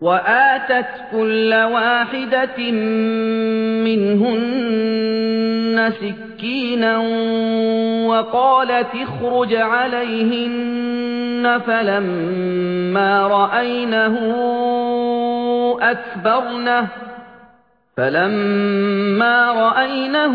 وَآتَتْ كُلَّ وَاحِدَةٍ مِنْهُنَّ سِكِّينًا وَقَالَتِ اخْرُجْ عَلَيْهِنَّ فَلَمَّا رَأَيْنَهُ أَكْبَرْنَهُ فَلَمَّا رَأَيْنَهُ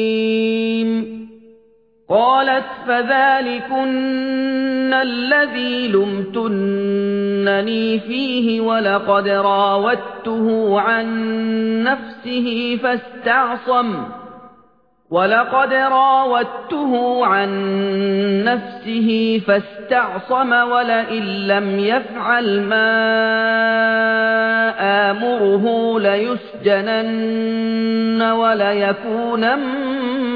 قَالَتْ فَذَٰلِكُنَّ الَّذِي لُمْتُنَّنِي فِيهِ وَلَقَدْ رَاوَدتُّهُ عَن نَّفْسِهِ فَاسْتَعْصَمَ. وَلَقَدْ رَاوَدتُّهُ عَن نَّفْسِهِ فَاسْتَعْصَمَ وَلَئِن لَّمْ يَفْعَلْ مَا آمُرُهُ لَيُسْجَنَنَّ وَلَيَكُونًا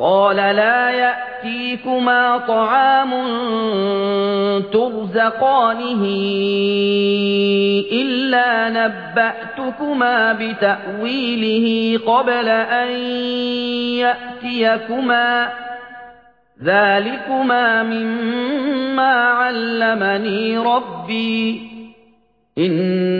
قَالَ لَا يَأْتِيكُمَا طَعَامٌ تُرْزَقَانِهِ إِلَّا نَبَّأْتُكُمَا بِتَأْوِيلِهِ قَبْلَ أَن يَأْتِيَكُمَا ۚ. ذَٰلِكُمَا مِمَّا عَلَّمَنِي رَبِّي ۚ. إِنِّي